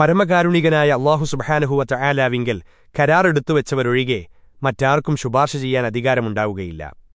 പരമകാരുണികനായ അള്ളാഹു സുബഹാനുഹുവ ആലാവിങ്കൽ കരാറെടുത്തുവെച്ചവരൊഴികെ മറ്റാർക്കും ശുപാർശ ചെയ്യാൻ അധികാരമുണ്ടാവുകയില്ല.